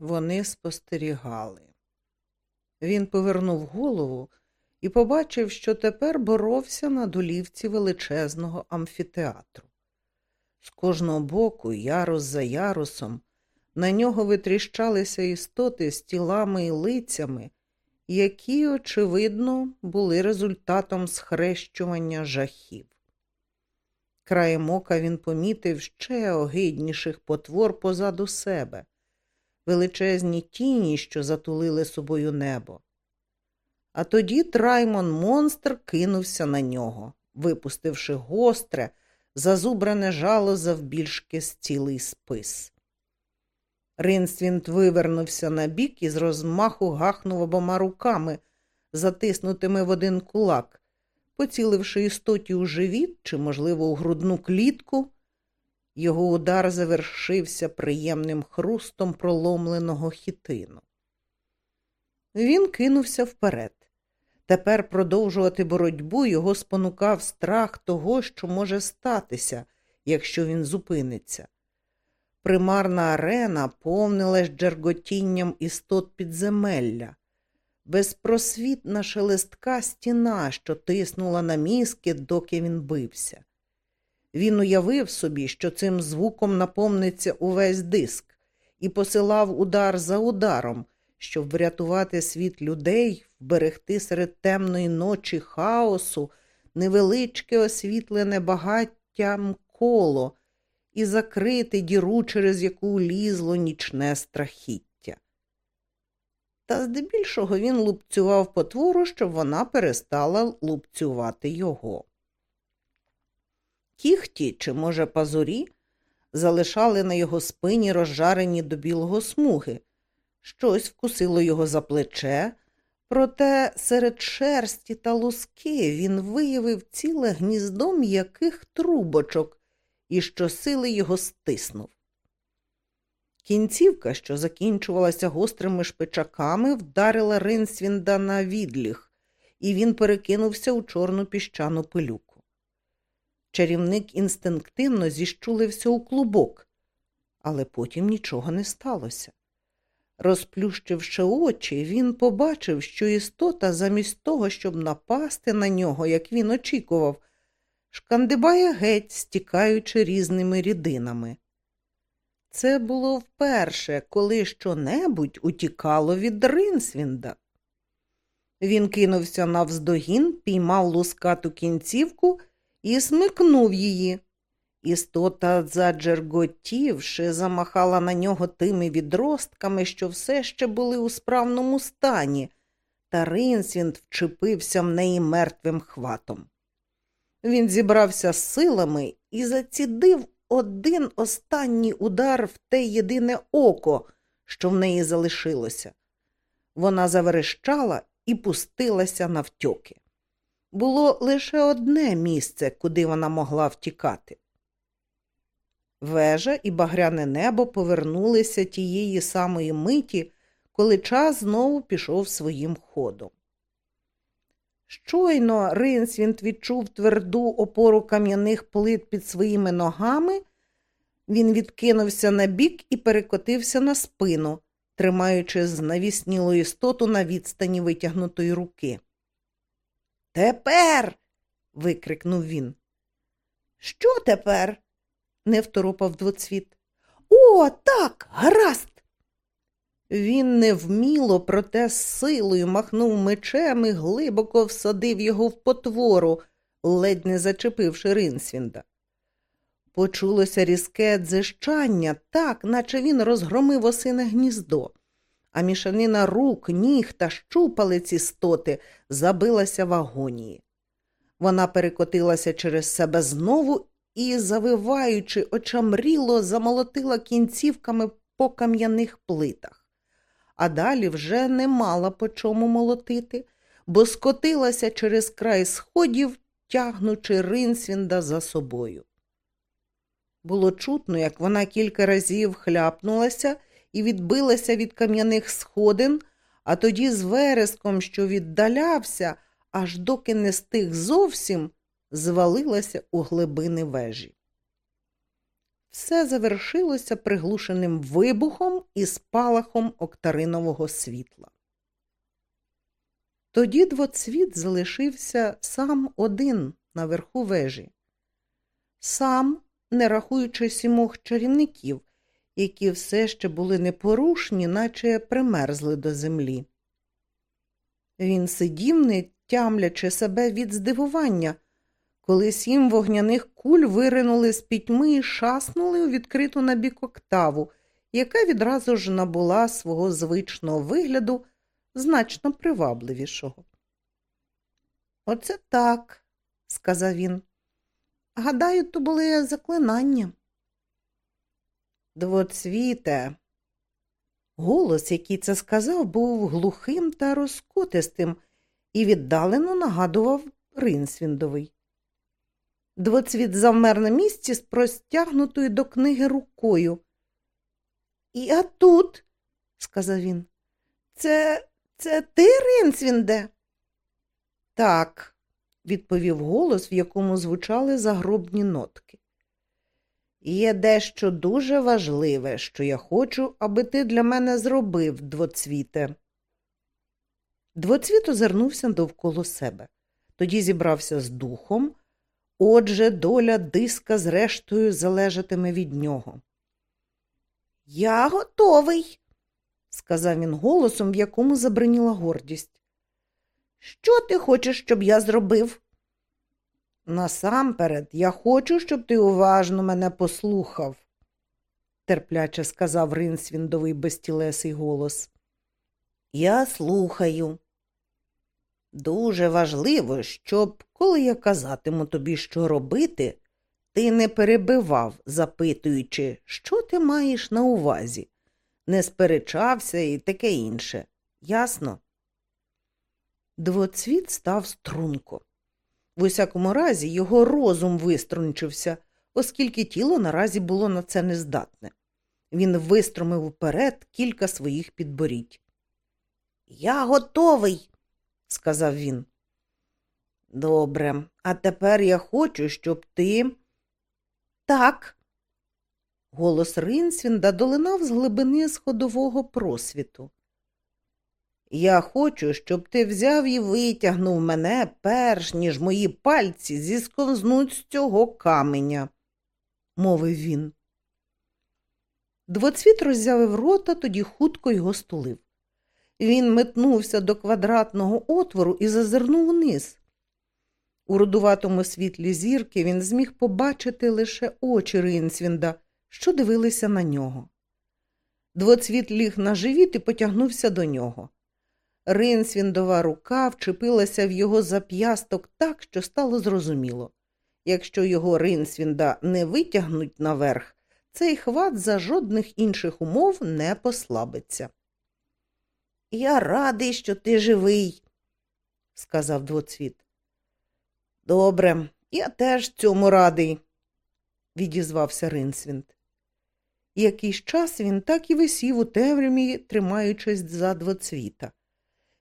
Вони спостерігали. Він повернув голову і побачив, що тепер боровся на долівці величезного амфітеатру. З кожного боку, ярус за ярусом, на нього витріщалися істоти з тілами і лицями, які, очевидно, були результатом схрещування жахів. Краєм ока він помітив ще огидніших потвор позаду себе, величезні тіні, що затулили собою небо. А тоді Траймон монстр кинувся на нього, випустивши гостре, зазубране жало завбільшки з цілий спис. Ринствінт вивернувся на бік і з розмаху гахнув обома руками, затиснутими в один кулак, поціливши істоті у живіт чи, можливо, у грудну клітку. Його удар завершився приємним хрустом проломленого хітину. Він кинувся вперед. Тепер продовжувати боротьбу його спонукав страх того, що може статися, якщо він зупиниться. Примарна арена повнилась джерготінням істот підземелля, безпросвітна шелестка стіна, що тиснула на мізки, доки він бився. Він уявив собі, що цим звуком наповниться увесь диск, і посилав удар за ударом, щоб врятувати світ людей, вберегти серед темної ночі хаосу, невеличке освітлене багаттям коло і закрити діру, через яку лізло нічне страхіття. Та здебільшого він лупцював потвору, щоб вона перестала лупцювати його. Кіхті, чи, може, пазурі, залишали на його спині розжарені до білого смуги. Щось вкусило його за плече, проте серед шерсті та луски він виявив ціле гніздо м'яких трубочок і щосили його стиснув. Кінцівка, що закінчувалася гострими шпичаками, вдарила Ринсвінда на відліг, і він перекинувся у чорну піщану пилюку. Чарівник інстинктивно зіщулився у клубок, але потім нічого не сталося. Розплющивши очі, він побачив, що істота, замість того, щоб напасти на нього, як він очікував, шкандибає геть, стікаючи різними рідинами. Це було вперше, коли щонебудь утікало від Ринсвінда. Він кинувся навздогін, піймав лускату кінцівку і смикнув її. Істота, заджерготівши, замахала на нього тими відростками, що все ще були у справному стані, та Ринсвінд вчепився в неї мертвим хватом. Він зібрався з силами і зацідив один останній удар в те єдине око, що в неї залишилося. Вона заверещала і пустилася навтьоки. Було лише одне місце, куди вона могла втікати. Вежа і багряне небо повернулися тієї самої миті, коли час знову пішов своїм ходом. Щойно Ринсвінт відчув тверду опору кам'яних плит під своїми ногами, він відкинувся на бік і перекотився на спину, тримаючи знавіснілу істоту на відстані витягнутої руки. Тепер. викрикнув він. Що тепер? не второпав двоцвіт. О, так, гаразд. Він невміло, проте з силою махнув мечем і глибоко всадив його в потвору, ледь не зачепивши Ринсвінда. Почулося різке дзищання, так, наче він розгромив осине гніздо, а мішанина рук, ніг та щупалець істоти забилася в агонії. Вона перекотилася через себе знову і, завиваючи, очамріло, замолотила кінцівками по кам'яних плитах, а далі вже не мала по чому молотити, бо скотилася через край сходів, тягнучи Ринсвінда за собою. Було чутно, як вона кілька разів хляпнулася і відбилася від кам'яних сходин, а тоді з вереском, що віддалявся, аж доки не стиг зовсім, звалилася у глибини вежі. все завершилося приглушеним вибухом і спалахом октаринового світла. Тоді двоцвіт залишився сам один наверху вежі, сам, не рахуючи сімох чарівників, які все ще були непорушні, наче примерзли до землі. Він сидів, не тямлячи себе від здивування, коли сім вогняних куль виринули з пітьми і шаснули у відкриту набік октаву, яка відразу ж набула свого звичного вигляду значно привабливішого. Оце так, сказав він. Гадаю, то були заклинання. Двоцвіте. Голос, який це сказав, був глухим та розкотистим і віддалено нагадував Ринсвіндовий. Двоцвіт завмер на місці з простягнутою до книги рукою. Я тут, сказав він. Це це ти, Ринсвінде? Так, відповів голос, в якому звучали загробні нотки. Є дещо дуже важливе, що я хочу, аби ти для мене зробив, двоцвіте. Двоцвіт озирнувся довкола себе. Тоді зібрався з духом, отже, доля диска зрештою залежатиме від нього. Я готовий, сказав він голосом, в якому забриніла гордість. Що ти хочеш, щоб я зробив? Насамперед, я хочу, щоб ти уважно мене послухав, терпляче сказав Ринсвіндовий безтілесий голос. Я слухаю. Дуже важливо, щоб, коли я казатиму тобі, що робити, ти не перебивав, запитуючи, що ти маєш на увазі, не сперечався і таке інше. Ясно? Двоцвіт став струнко. В усякому разі, його розум виструнчився, оскільки тіло наразі було на це нездатне. Він вистромив вперед кілька своїх підборідь. Я готовий, сказав він. Добре, а тепер я хочу, щоб ти. Так. Голос Ринсвінда долинав з глибини сходового просвіту. Я хочу, щоб ти взяв і витягнув мене, перш ніж мої пальці зісковзнуть з цього каменя, мовив він. Двоцвіт роззявив рота, тоді хутко його стулив. Він метнувся до квадратного отвору і зазирнув вниз. У рудуватому світлі зірки він зміг побачити лише очі Ринсвінда, що дивилися на нього. Двоцвіт ліг на живіт і потягнувся до нього. Ринсвіндова рука вчепилася в його зап'ясток так, що стало зрозуміло. Якщо його Ринсвінда не витягнуть наверх, цей хват за жодних інших умов не послабиться. Я радий, що ти живий, сказав двоцвіт. Добре, я теж цьому радий, відізвався Ринсвінд. Якийсь час він так і висів у темряві, тримаючись за двоцвіта.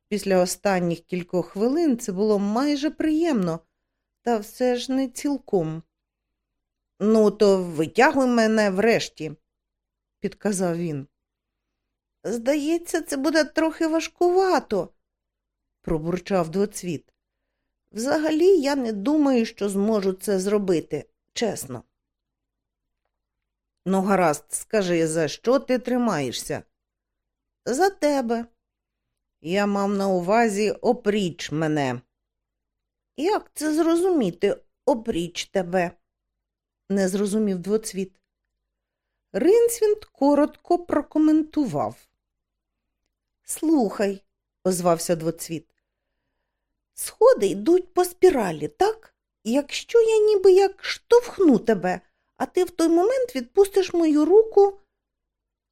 Після останніх кількох хвилин це було майже приємно, та все ж не цілком. Ну, то витягуй мене врешті, підказав він. Здається, це буде трохи важкувато, пробурчав двоцвіт. Взагалі я не думаю, що зможу це зробити, чесно. Ну, гаразд, скажи, за що ти тримаєшся? За тебе. Я мав на увазі опріч мене. Як це зрозуміти, опріч тебе? не зрозумів двоцвіт. Ринсвінд коротко прокоментував. Слухай, озвався двоцвіт. Сходи йдуть по спіралі, так? Якщо я ніби як штовхну тебе, а ти в той момент відпустиш мою руку.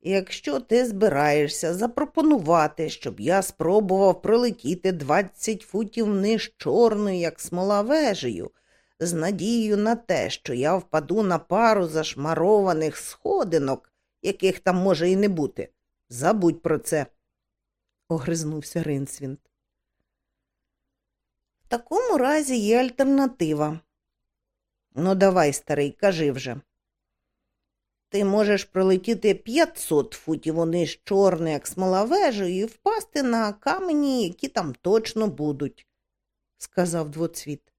Якщо ти збираєшся запропонувати, щоб я спробував пролетіти двадцять футів вниз чорною, як смола вежею, з надією на те, що я впаду на пару зашмарованих сходинок, яких там може і не бути, забудь про це, огризнувся Ринсвінт. В такому разі є альтернатива. Ну, давай, старий, кажи вже. Ти можеш пролетіти 500 футів униз чорне, як смола вежею, і впасти на камені, які там точно будуть, сказав двоцвіт.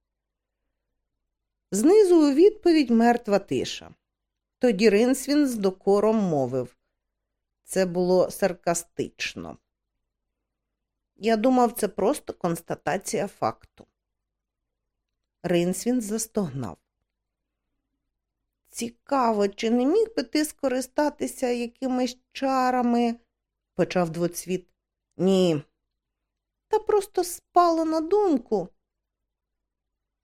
Знизу у відповідь мертва тиша. Тоді Ринсвін з докором мовив. Це було саркастично. Я думав, це просто констатація факту. Ринсвін застогнав. Цікаво, чи не міг би ти скористатися якимись чарами, почав двоцвіт. Ні. Та просто спало на думку.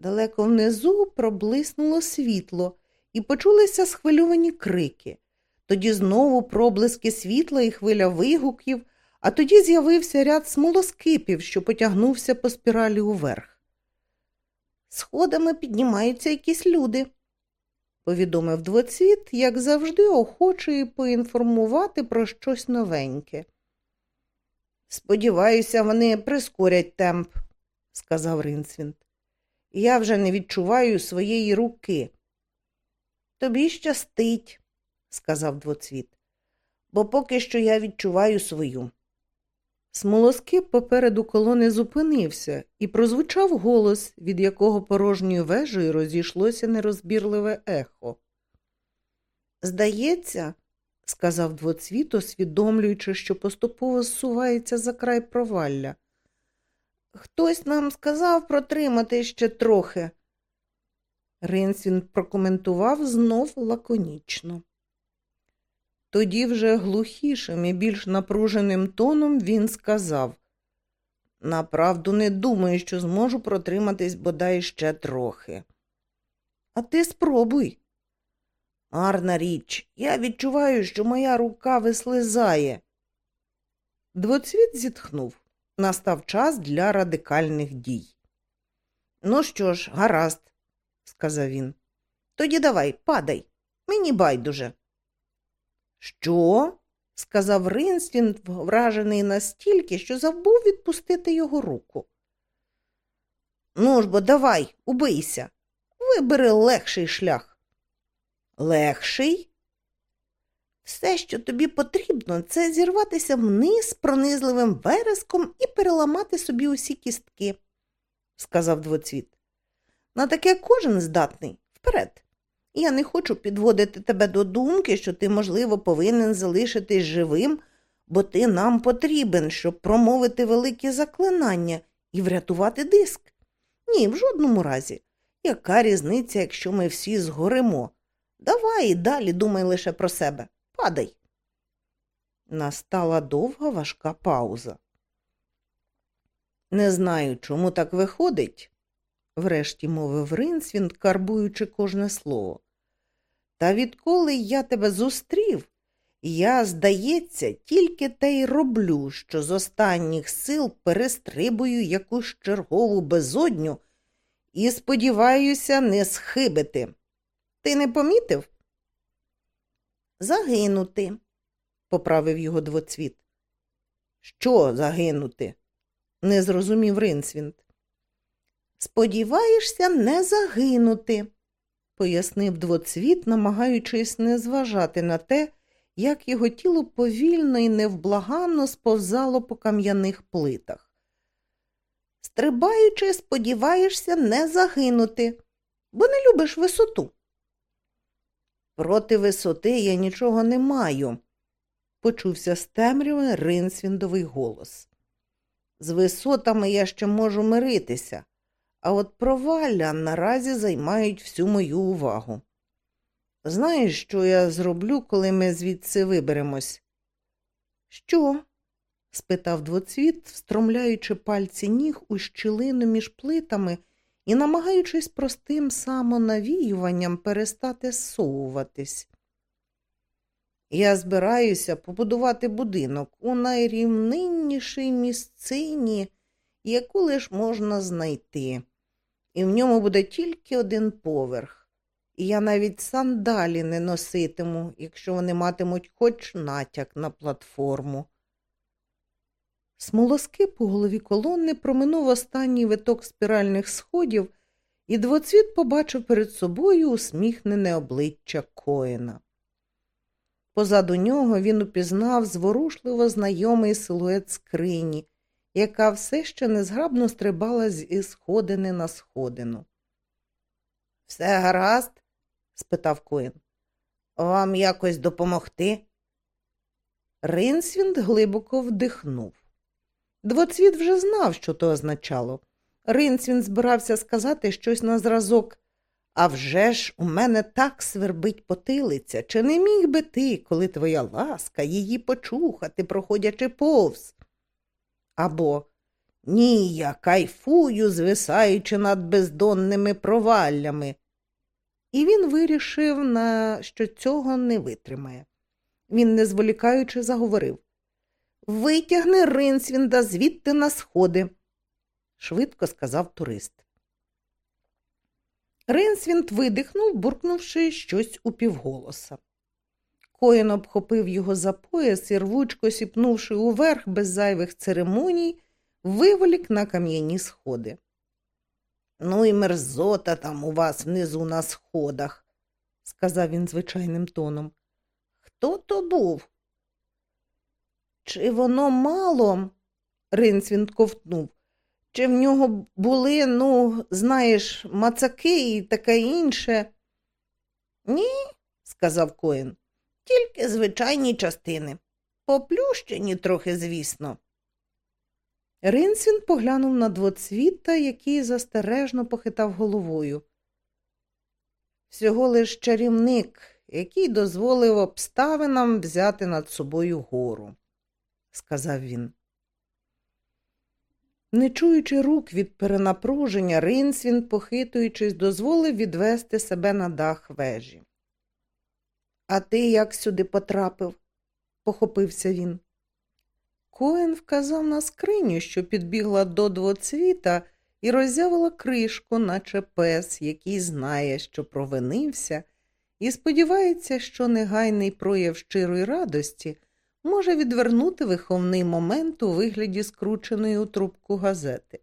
Далеко внизу проблиснуло світло, і почулися схвильовані крики. Тоді знову проблиски світла і хвиля вигуків, а тоді з'явився ряд смолоскипів, що потягнувся по спіралі уверх. Сходами піднімаються якісь люди, повідомив двоцвіт, як завжди, охочий поінформувати про щось новеньке. Сподіваюся, вони прискорять темп, сказав Ринцвінт. Я вже не відчуваю своєї руки. Тобі щастить, сказав двоцвіт, бо поки що я відчуваю свою. Смолоскип попереду колони зупинився і прозвучав голос, від якого порожньою вежею розійшлося нерозбірливе ехо. Здається, сказав двоцвіт, усвідомлюючи, що поступово зсувається за край провалля. Хтось нам сказав протримати ще трохи. Ринсвін прокоментував знов лаконічно. Тоді вже глухішим і більш напруженим тоном він сказав Направду не думаю, що зможу протриматись бодай ще трохи. А ти спробуй. Гарна річ, я відчуваю, що моя рука вислизає. Двоцвіт зітхнув. Настав час для радикальних дій. Ну що ж, гаразд, сказав він. Тоді давай, падай, мені байдуже. Що? сказав Ринслін, вражений настільки, що забув відпустити його руку. Ну ж бо давай, убийся, вибери легший шлях. Легший? Все, що тобі потрібно, це зірватися вниз пронизливим вереском і переламати собі усі кістки, сказав двоцвіт. На таке кожен здатний вперед. Я не хочу підводити тебе до думки, що ти, можливо, повинен залишитись живим, бо ти нам потрібен, щоб промовити великі заклинання і врятувати диск. Ні, в жодному разі. Яка різниця, якщо ми всі згоримо? Давай і далі думай лише про себе. Падай. Настала довга важка пауза. Не знаю, чому так виходить, врешті мовив Ринсвін, карбуючи кожне слово. Та відколи я тебе зустрів, я, здається, тільки те й роблю, що з останніх сил перестрибую якусь чергову безодню і сподіваюся не схибити. Ти не помітив? Загинути, поправив його двоцвіт. Що загинути? не зрозумів Ринсвінт. Сподіваєшся не загинути, пояснив двоцвіт, намагаючись не зважати на те, як його тіло повільно і невблаганно сповзало по кам'яних плитах. Стрибаючи, сподіваєшся не загинути, бо не любиш висоту. Проти висоти я нічого не маю, почувся з темряви ринсвіндовий голос. З висотами я ще можу миритися, а от провалля наразі займають всю мою увагу. Знаєш, що я зроблю, коли ми звідси виберемось? Що? спитав двоцвіт, встромляючи пальці ніг у щілину між плитами і намагаючись простим самонавіюванням перестати зсовуватись. Я збираюся побудувати будинок у найрівниннішій місцині, яку лиш можна знайти, і в ньому буде тільки один поверх. І я навіть сандалі не носитиму, якщо вони матимуть хоч натяк на платформу. Смолоскип у голові колони проминув останній виток спіральних сходів, і двоцвіт побачив перед собою усміхнене обличчя Коїна. Позаду нього він упізнав зворушливо знайомий силует скрині, яка все ще незграбно стрибала зі сходини на сходину. Все гаразд? спитав Коін. Вам якось допомогти? Ринсвінд глибоко вдихнув. Двоцвіт вже знав, що то означало. Ринсвінд збирався сказати щось на зразок. А вже ж у мене так свербить потилиця, чи не міг би ти, коли твоя ласка, її почухати, проходячи повз? Або ні, я кайфую, звисаючи над бездонними проваллями. І він вирішив, на що цього не витримає. Він, не зволікаючи, заговорив Витягни Ринсвінда звідти на сходи, швидко сказав турист. Ринсвінд видихнув, буркнувши щось упівголоса. Коїн обхопив його за пояс і, рвучко сіпнувши уверх без зайвих церемоній, виволік на кам'яні сходи. Ну і мерзота там у вас внизу на сходах, сказав він звичайним тоном. Хто то був? Чи воно мало? Ринсвінд ковтнув. Чи в нього були, ну, знаєш, мацаки і таке інше? Ні, сказав Коін, тільки звичайні частини. Поплющені трохи, звісно. Ринсвін поглянув на двоцвіта, який застережно похитав головою. Всього лиш чарівник, який дозволив обставинам взяти над собою гору, сказав він. Не чуючи рук від перенапруження, Ринсвін, похитуючись, дозволив відвести себе на дах вежі. А ти як сюди потрапив? похопився він. Коен вказав на скриню, що підбігла до двоцвіта і роззявила кришку, наче пес, який знає, що провинився, і сподівається, що негайний прояв щирої радості може відвернути виховний момент у вигляді скрученої у трубку газети.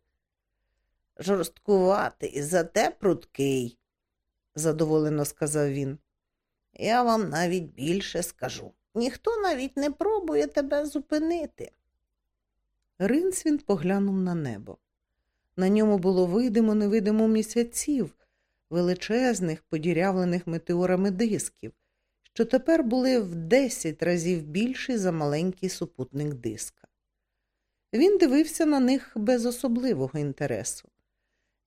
Жорсткуватий, зате прудкий, задоволено сказав він. Я вам навіть більше скажу. Ніхто навіть не пробує тебе зупинити. Ринсвін поглянув на небо. На ньому було видимо невидимо місяців, величезних, подірявлених метеорами дисків, що тепер були в десять разів більші за маленький супутник диска. Він дивився на них без особливого інтересу.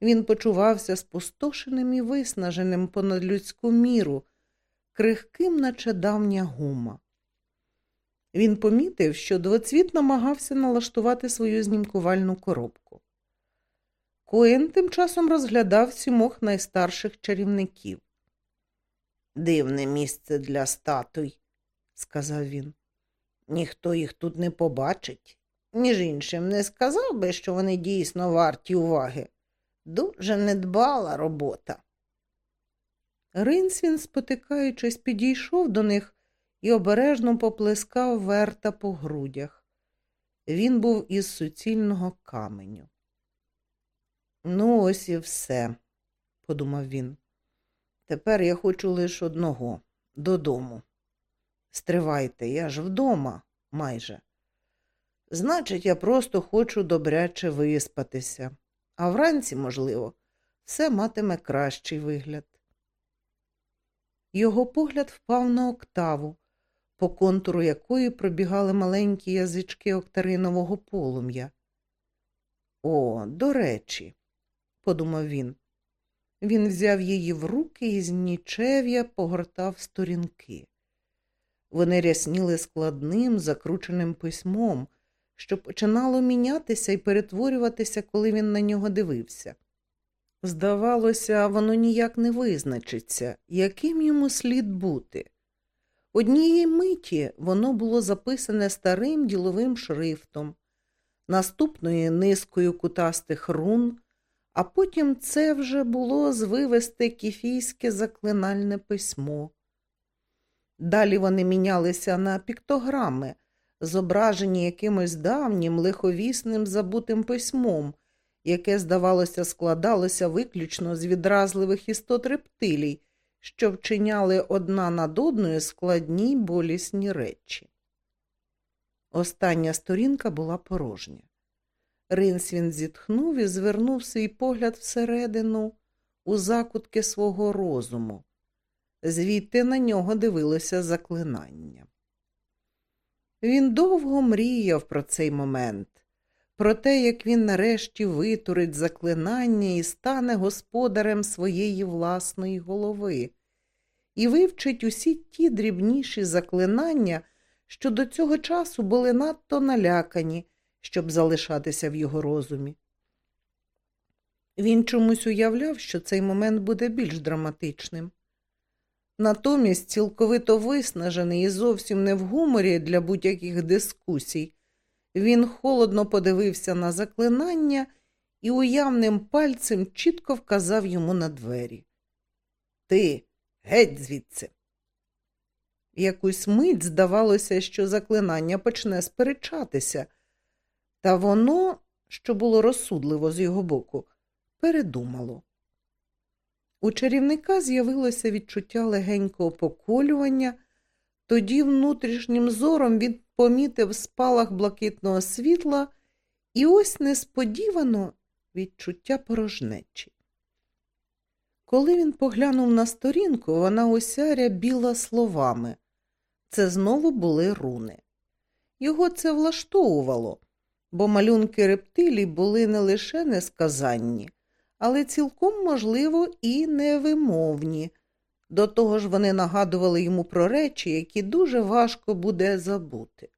Він почувався спустошеним і виснаженим понад людську міру, крихким, наче давня гума. Він помітив, що двоцвіт намагався налаштувати свою знімкувальну коробку. Коен тим часом розглядав сімох найстарших чарівників. Дивне місце для статуй, сказав він. Ніхто їх тут не побачить. Між іншим, не сказав би, що вони дійсно варті уваги. Дуже недбала робота. Ринсвін, спотикаючись, підійшов до них і обережно поплескав верта по грудях. Він був із суцільного каменю. Ну, ось і все, подумав він. Тепер я хочу лише одного додому. Стривайте, я ж вдома майже. Значить, я просто хочу добряче виспатися, а вранці, можливо, все матиме кращий вигляд. Його погляд впав на октаву, по контуру якої пробігали маленькі язички октаринового полум'я. О, до речі, подумав він. Він взяв її в руки і з нічев'я погортав сторінки. Вони рясніли складним, закрученим письмом, що починало мінятися і перетворюватися, коли він на нього дивився. Здавалося, воно ніяк не визначиться, яким йому слід бути. Однієї миті воно було записане старим діловим шрифтом, наступної низкою кутастих рун, а потім це вже було звивесте кіфійське заклинальне письмо. Далі вони мінялися на піктограми, зображені якимось давнім, лиховісним забутим письмом, яке, здавалося, складалося виключно з відразливих істот рептилій, що вчиняли одна над одною складні болісні речі. Остання сторінка була порожня. Ринсвін зітхнув і звернув свій погляд всередину у закутки свого розуму. Звідти на нього дивилося заклинання. Він довго мріяв про цей момент, про те, як він нарешті витурить заклинання і стане господарем своєї власної голови, і вивчить усі ті дрібніші заклинання, що до цього часу були надто налякані, щоб залишатися в його розумі. Він чомусь уявляв, що цей момент буде більш драматичним. Натомість, цілковито виснажений і зовсім не в гуморі для будь-яких дискусій, він холодно подивився на заклинання і уявним пальцем чітко вказав йому на двері. Ти геть звідси. Якусь мить здавалося, що заклинання почне сперечатися, та воно, що було розсудливо з його боку, передумало. У чарівника з'явилося відчуття легенького поколювання, тоді внутрішнім зором він помітив спалах блакитного світла і ось несподівано відчуття порожнечі. Коли він поглянув на сторінку, вона осяря біла словами. Це знову були руни. Його це влаштовувало, бо малюнки рептилій були не лише несказанні, але цілком, можливо, і невимовні. До того ж вони нагадували йому про речі, які дуже важко буде забути.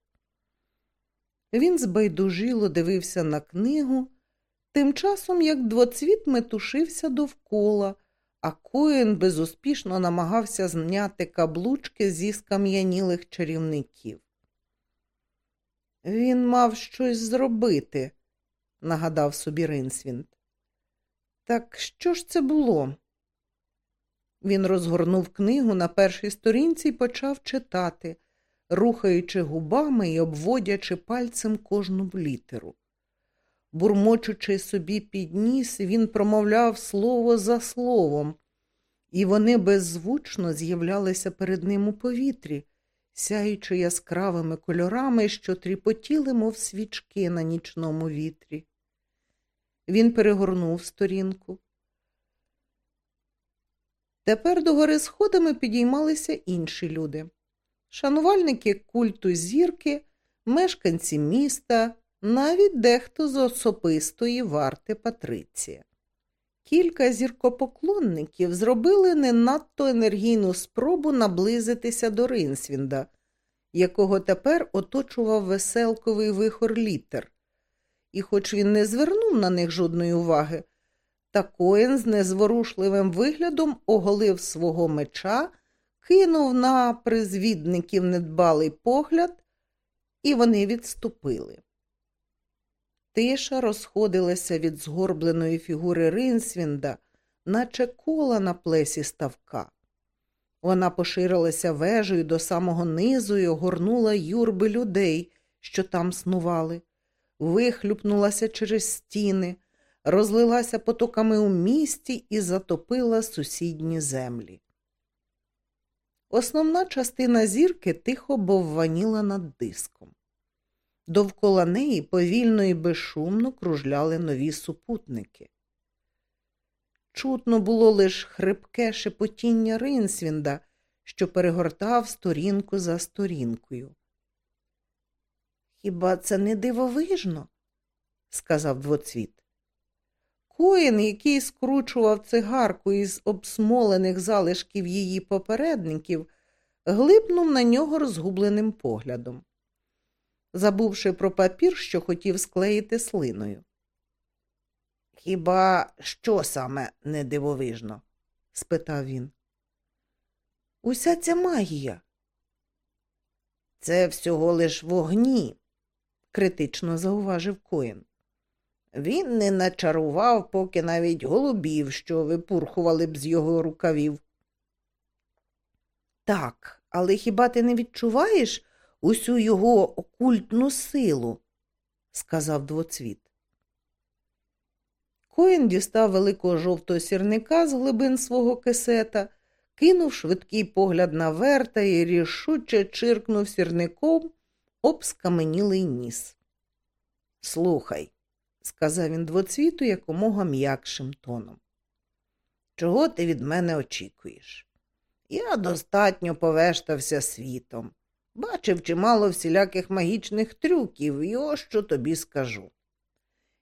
Він збайдужило дивився на книгу, тим часом як двоцвіт метушився довкола, а Коен безуспішно намагався зняти каблучки зі скам'янілих чарівників. Він мав щось зробити, нагадав собі Ринсвінт. Так що ж це було? Він розгорнув книгу на першій сторінці і почав читати, рухаючи губами і обводячи пальцем кожну літеру. Бурмочучи собі під ніс, він промовляв слово за словом, і вони беззвучно з'являлися перед ним у повітрі, сяючи яскравими кольорами, що тріпотіли, мов свічки на нічному вітрі. Він перегорнув сторінку. Тепер до гори сходами підіймалися інші люди шанувальники культу зірки, мешканці міста, навіть дехто з особистої варти Патриція. Кілька зіркопоклонників зробили не надто енергійну спробу наблизитися до Ринсвінда, якого тепер оточував веселковий вихор літер. І, хоч він не звернув на них жодної уваги, та Коен з незворушливим виглядом оголив свого меча, кинув на призвідників недбалий погляд, і вони відступили. Тиша розходилася від згорбленої фігури Ринсвінда, наче кола на плесі ставка. Вона поширилася вежею до самого низу і огорнула юрби людей, що там снували, вихлюпнулася через стіни, розлилася потоками у місті і затопила сусідні землі. Основна частина зірки тихо бовваніла над диском. Довкола неї повільно і безшумно кружляли нові супутники. Чутно було лиш хрипке шепотіння Ринсвінда, що перегортав сторінку за сторінкою. Хіба це не дивовижно? сказав двоцвіт. Коїн, який скручував цигарку із обсмолених залишків її попередників, глипнув на нього розгубленим поглядом забувши про папір, що хотів склеїти слиною. Хіба що саме не дивовижно? спитав він. Уся ця магія. Це всього лиш вогні, критично зауважив Коін. Він не начарував, поки навіть голубів, що випурхували б з його рукавів. Так, але хіба ти не відчуваєш, усю його окультну силу, сказав двоцвіт. Коін дістав великого жовтого сірника з глибин свого кисета, кинув швидкий погляд на верта і рішуче чиркнув сірником об скаменілий ніс. Слухай, сказав він двоцвіту якомога м'якшим тоном. Чого ти від мене очікуєш? Я достатньо повештався світом, бачив чимало всіляких магічних трюків, і ось що тобі скажу.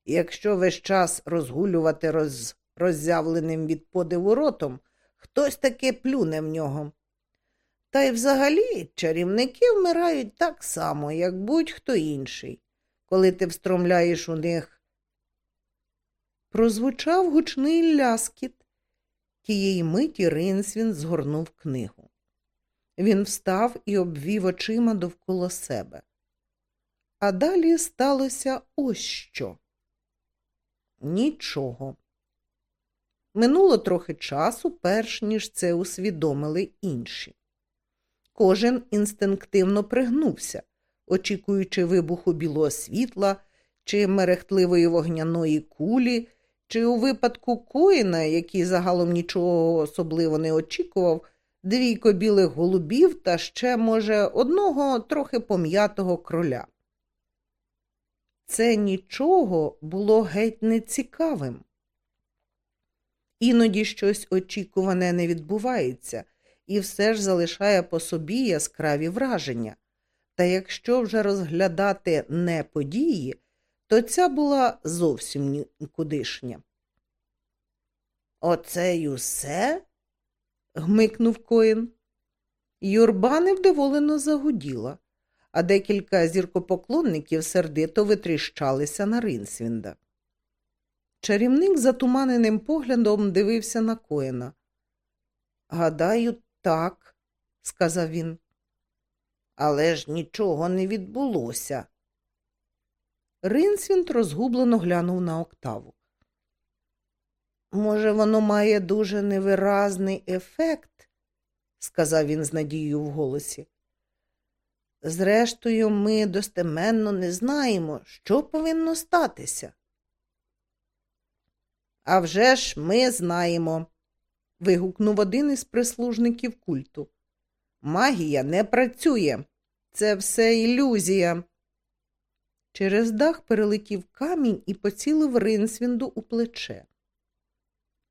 Якщо весь час розгулювати роз... роззявленим від подиву ротом, хтось таки плюне в нього. Та й взагалі чарівники вмирають так само, як будь-хто інший, коли ти встромляєш у них. Прозвучав гучний ляскіт. Тієї миті Ринсвін згорнув книгу. Він встав і обвів очима довкола себе. А далі сталося ось що. Нічого. Минуло трохи часу, перш ніж це усвідомили інші. Кожен інстинктивно пригнувся, очікуючи вибуху білого світла чи мерехтливої вогняної кулі, чи у випадку коїна, який загалом нічого особливо не очікував, двійко білих голубів та ще, може, одного трохи пом'ятого кроля. Це нічого було геть нецікавим. Іноді щось очікуване не відбувається і все ж залишає по собі яскраві враження. Та якщо вже розглядати не події, то ця була зовсім нікудишня. Оце й усе? гмикнув коїн. Юрба невдоволено загуділа, а декілька зіркопоклонників сердито витріщалися на Ринсвінда. Чарівник затуманеним поглядом дивився на коїна. Гадаю, так, сказав він. Але ж нічого не відбулося. Ринсвінд розгублено глянув на октаву. Може, воно має дуже невиразний ефект, сказав він з надією в голосі. Зрештою, ми достеменно не знаємо, що повинно статися. «А вже ж ми знаємо, вигукнув один із прислужників культу. Магія не працює. Це все ілюзія. Через дах перелетів камінь і поцілив Ринсвінду у плече.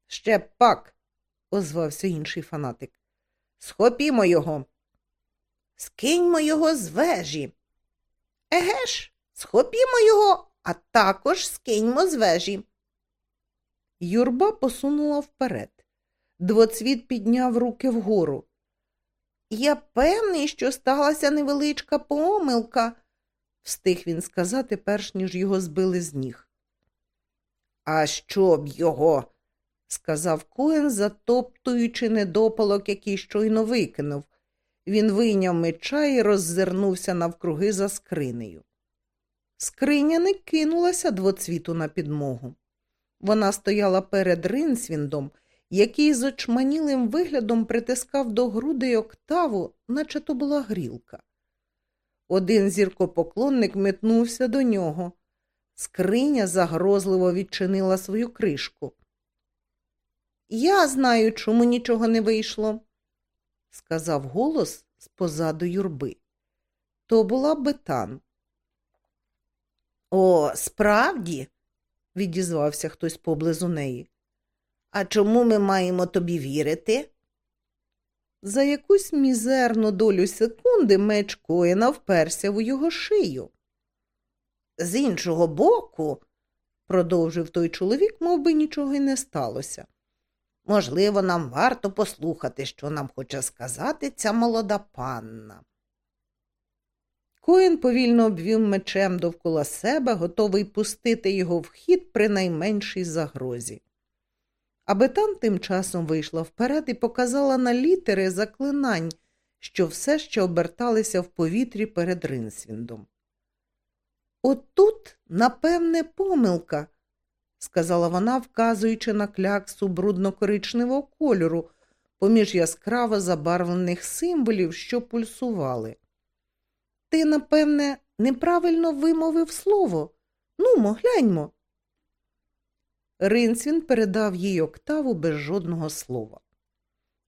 Ще пак, озвався інший фанатик. Схопімо його. Скиньмо його з вежі. Еге ж, схопімо його, а також скиньмо з вежі. Юрба посунула вперед. Двоцвіт підняв руки вгору. Я певний, що сталася невеличка помилка, встиг він сказати, перш ніж його збили з ніг. А що б його? сказав Коен, затоптуючи недопалок, який щойно викинув. Він вийняв меча і роззирнувся навкруги за скринею. Скриня не кинулася двоцвіту на підмогу. Вона стояла перед Ринсвіндом, який з очманілим виглядом притискав до грудей октаву, наче то була грілка. Один зіркопоклонник метнувся до нього. Скриня загрозливо відчинила свою кришку. Я знаю, чому нічого не вийшло, сказав голос з позаду юрби. То була бетан. О, справді, відізвався хтось поблизу неї. А чому ми маємо тобі вірити? За якусь мізерну долю секунди меч коїна вперся в його шию. З іншого боку, продовжив той чоловік, мов би нічого й не сталося. Можливо, нам варто послухати, що нам хоче сказати ця молода панна. Коін повільно обвів мечем довкола себе, готовий пустити його в хід при найменшій загрозі. Абетан тим часом вийшла вперед і показала на літери заклинань, що все ще оберталися в повітрі перед Ринсвіндом. Отут, напевне, помилка, сказала вона, вказуючи на кляксу брудно-коричневого кольору, поміж яскраво забарвлених символів, що пульсували. Ти, напевне, неправильно вимовив слово. Ну, гляньмо. Ринцвін передав їй октаву без жодного слова.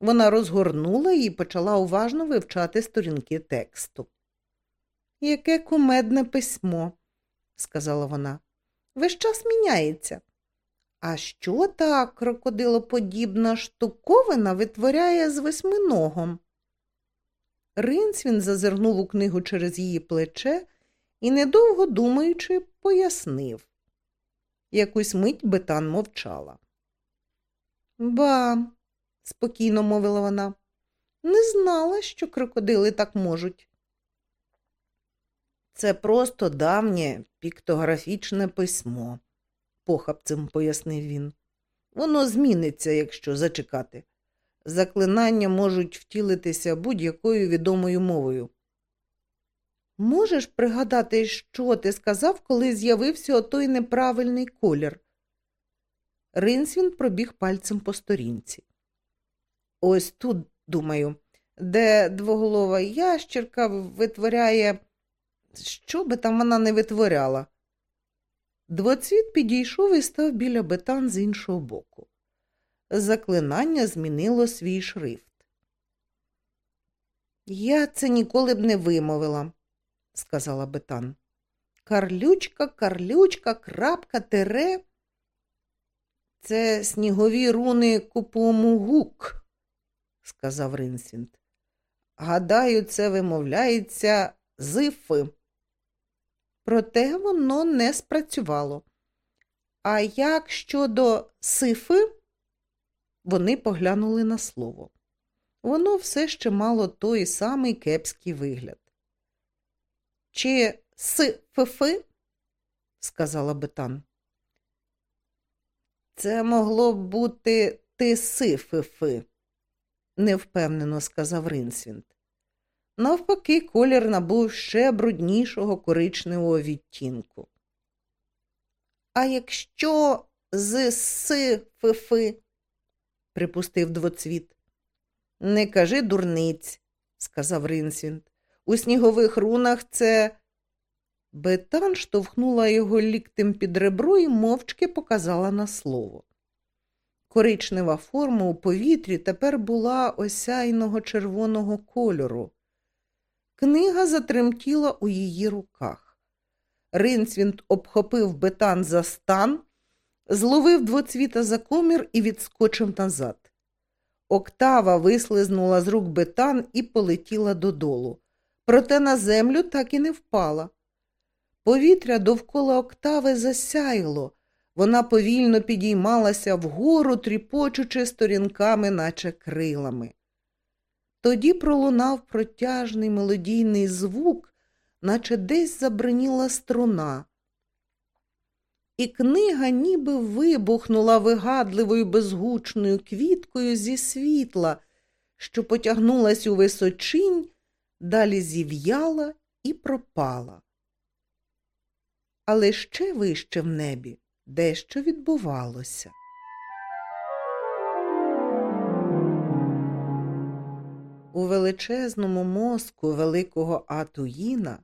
Вона розгорнула і почала уважно вивчати сторінки тексту. Яке кумедне письмо, сказала вона. Весь час міняється. А що та крокодилоподібна штуковина витворяє з восьминогом? Ринцвін зазирнув у книгу через її плече і, недовго думаючи, пояснив. Якусь мить Бетан мовчала. Ба, спокійно мовила вона, не знала, що крокодили так можуть. Це просто давнє піктографічне письмо, похапцем пояснив він. Воно зміниться, якщо зачекати. Заклинання можуть втілитися будь-якою відомою мовою. Можеш пригадати, що ти сказав, коли з'явився отой неправильний колір? Ринсвін пробіг пальцем по сторінці. Ось тут, думаю, де двоголова ящерка витворяє, що би там вона не витворяла. Двоцвіт підійшов і став біля бетан з іншого боку. Заклинання змінило свій шрифт. Я це ніколи б не вимовила, сказала бетан. Карлючка, карлючка, крапка, тере. Це снігові руни купомугук, сказав Ринсвінт. Гадаю, це вимовляється зифи. Проте воно не спрацювало. А як щодо сифи? Вони поглянули на слово. Воно все ще мало той самий кепський вигляд. Чи сифи? сказала Бетан. Це могло б бути ти сифифи, невпевнено сказав Ринсвінт. Навпаки, колір набув ще бруднішого коричневого відтінку. А якщо з сифифи, припустив двоцвіт. Не кажи дурниць, сказав Ринсвінт. У снігових рунах це. Бетан штовхнула його ліктем під ребро і мовчки показала на слово. Коричнева форма у повітрі тепер була осяйного червоного кольору. Книга затремтіла у її руках. Ринцвінт обхопив бетан за стан, зловив двоцвіта за комір і відскочив назад. Октава вислизнула з рук бетан і полетіла додолу. Проте на землю так і не впала. Повітря довкола октави засяяло. Вона повільно підіймалася вгору, тріпочучи сторінками, наче крилами. Тоді пролунав протяжний мелодійний звук, наче десь забриніла струна. І книга ніби вибухнула вигадливою безгучною квіткою зі світла, що потягнулась у височинь, далі зів'яла і пропала. Але ще вище в небі дещо відбувалося. У величезному мозку великого Атуїна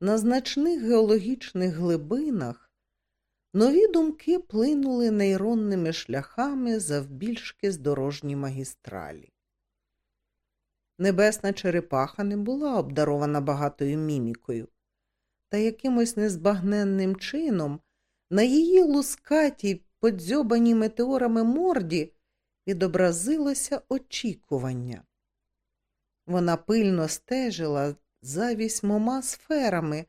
на значних геологічних глибинах нові думки плинули нейронними шляхами завбільшки з дорожні магістралі. Небесна черепаха не була обдарована багатою мімікою, та якимось незбагненним чином на її лускатій, подзьобаній метеорами морді відобразилося очікування. Вона пильно стежила за вісьмома сферами,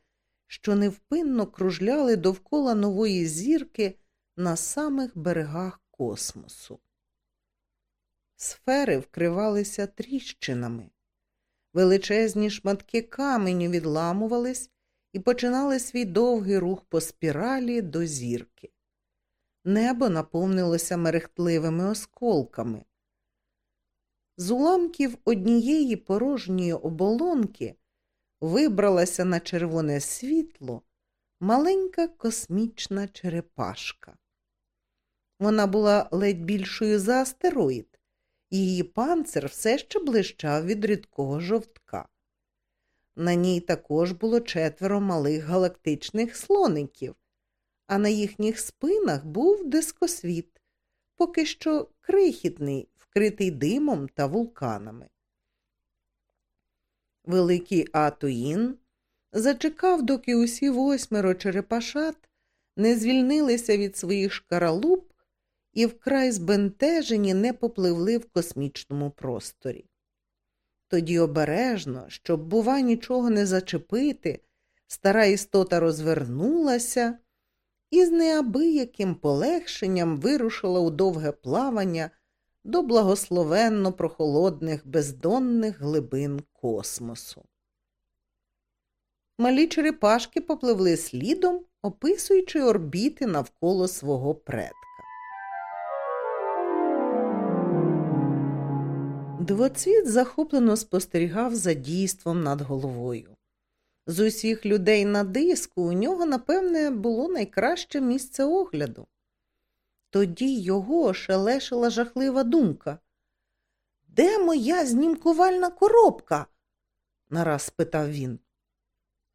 що невпинно кружляли довкола нової зірки на самих берегах космосу. Сфери вкривалися тріщинами, величезні шматки каменю відламувались і починали свій довгий рух по спіралі до зірки. Небо наповнилося мерехтливими осколками. З уламків однієї порожньої оболонки вибралася на червоне світло маленька космічна черепашка. Вона була ледь більшою за астероїд, її панцир все ще блищав від рідкого жовтка. На ній також було четверо малих галактичних слоників, а на їхніх спинах був дискосвіт, поки що крихітний, вкритий димом та вулканами. Великий Атуїн зачекав, доки усі восьмеро черепашат не звільнилися від своїх шкаралуп і вкрай збентежені не попливли в космічному просторі. Тоді обережно, щоб, бува, нічого не зачепити, стара істота розвернулася і з неабияким полегшенням вирушила у довге плавання до благословенно прохолодних бездонних глибин космосу. Малі черепашки попливли слідом, описуючи орбіти навколо свого предка. Двоцвіт захоплено спостерігав за дійством над головою. З усіх людей на диску у нього, напевне, було найкраще місце огляду. Тоді його ошелешила жахлива думка. Де моя знімкувальна коробка? нараз спитав він.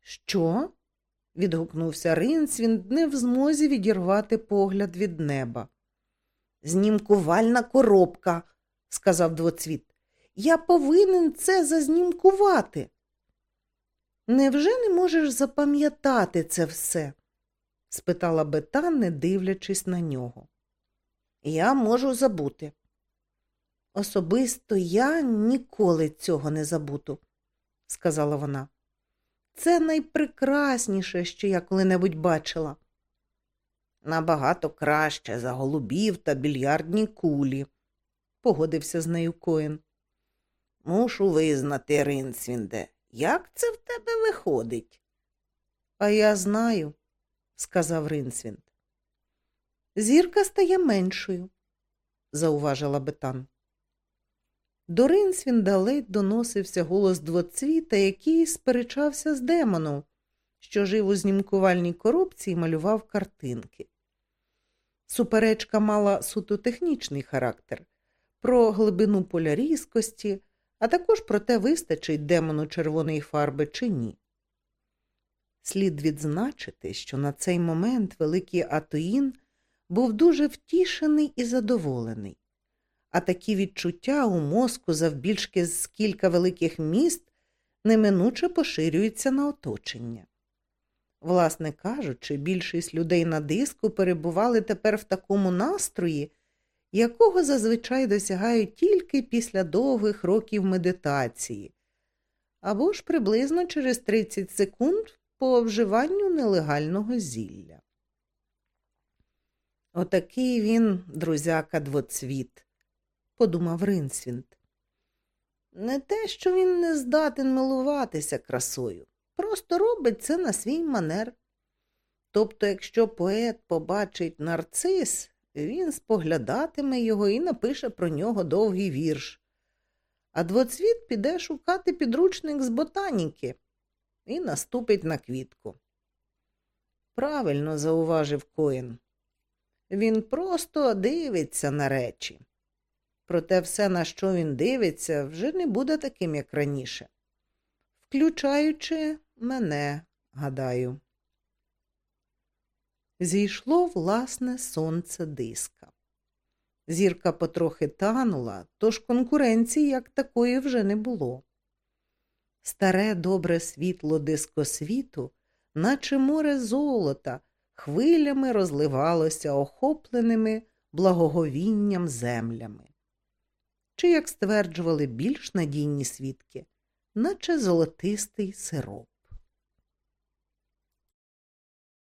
Що? відгукнувся Ринцвін, не в змозі відірвати погляд від неба. Знімкувальна коробка, сказав двоцвіт. Я повинен це зазнімкувати. Невже не можеш запам'ятати це все? спитала Бетан, не дивлячись на нього. Я можу забути. Особисто я ніколи цього не забуду, сказала вона. Це найпрекрасніше, що я коли-небудь бачила. Набагато краще за голубів та більярдні кулі, погодився з нею Коін. Мушу визнати, Ринцвінде, як це в тебе виходить? А я знаю, сказав Ринцвінд. Зірка стає меншою, зауважила Бетан. До Ринсвінда ледь доносився голос двоцвіта, який сперечався з демоном, що жив у знімкувальній коробці і малював картинки. Суперечка мала суто технічний характер про глибину поля різкості, а також про те, вистачить демону червоної фарби чи ні. Слід відзначити, що на цей момент великий Атоїн був дуже втішений і задоволений, а такі відчуття у мозку завбільшки з кілька великих міст неминуче поширюються на оточення. Власне кажучи, більшість людей на диску перебували тепер в такому настрої, якого зазвичай досягають тільки після довгих років медитації, або ж приблизно через 30 секунд по вживанню нелегального зілля. Отакий він, друзяка, двоцвіт, подумав Ринсвінд. Не те, що він не здатен милуватися красою, просто робить це на свій манер. Тобто, якщо поет побачить нарцис, він споглядатиме його і напише про нього довгий вірш. А двоцвіт піде шукати підручник з ботаніки і наступить на квітку. Правильно зауважив Коін. Він просто дивиться на речі. Проте все, на що він дивиться, вже не буде таким, як раніше, включаючи мене, гадаю. Зійшло власне сонце диска. Зірка потрохи танула, тож конкуренції як такої вже не було. Старе добре світло дискосвіту, наче море золота, хвилями розливалося охопленими благоговінням землями. Чи, як стверджували більш надійні свідки, наче золотистий сироп.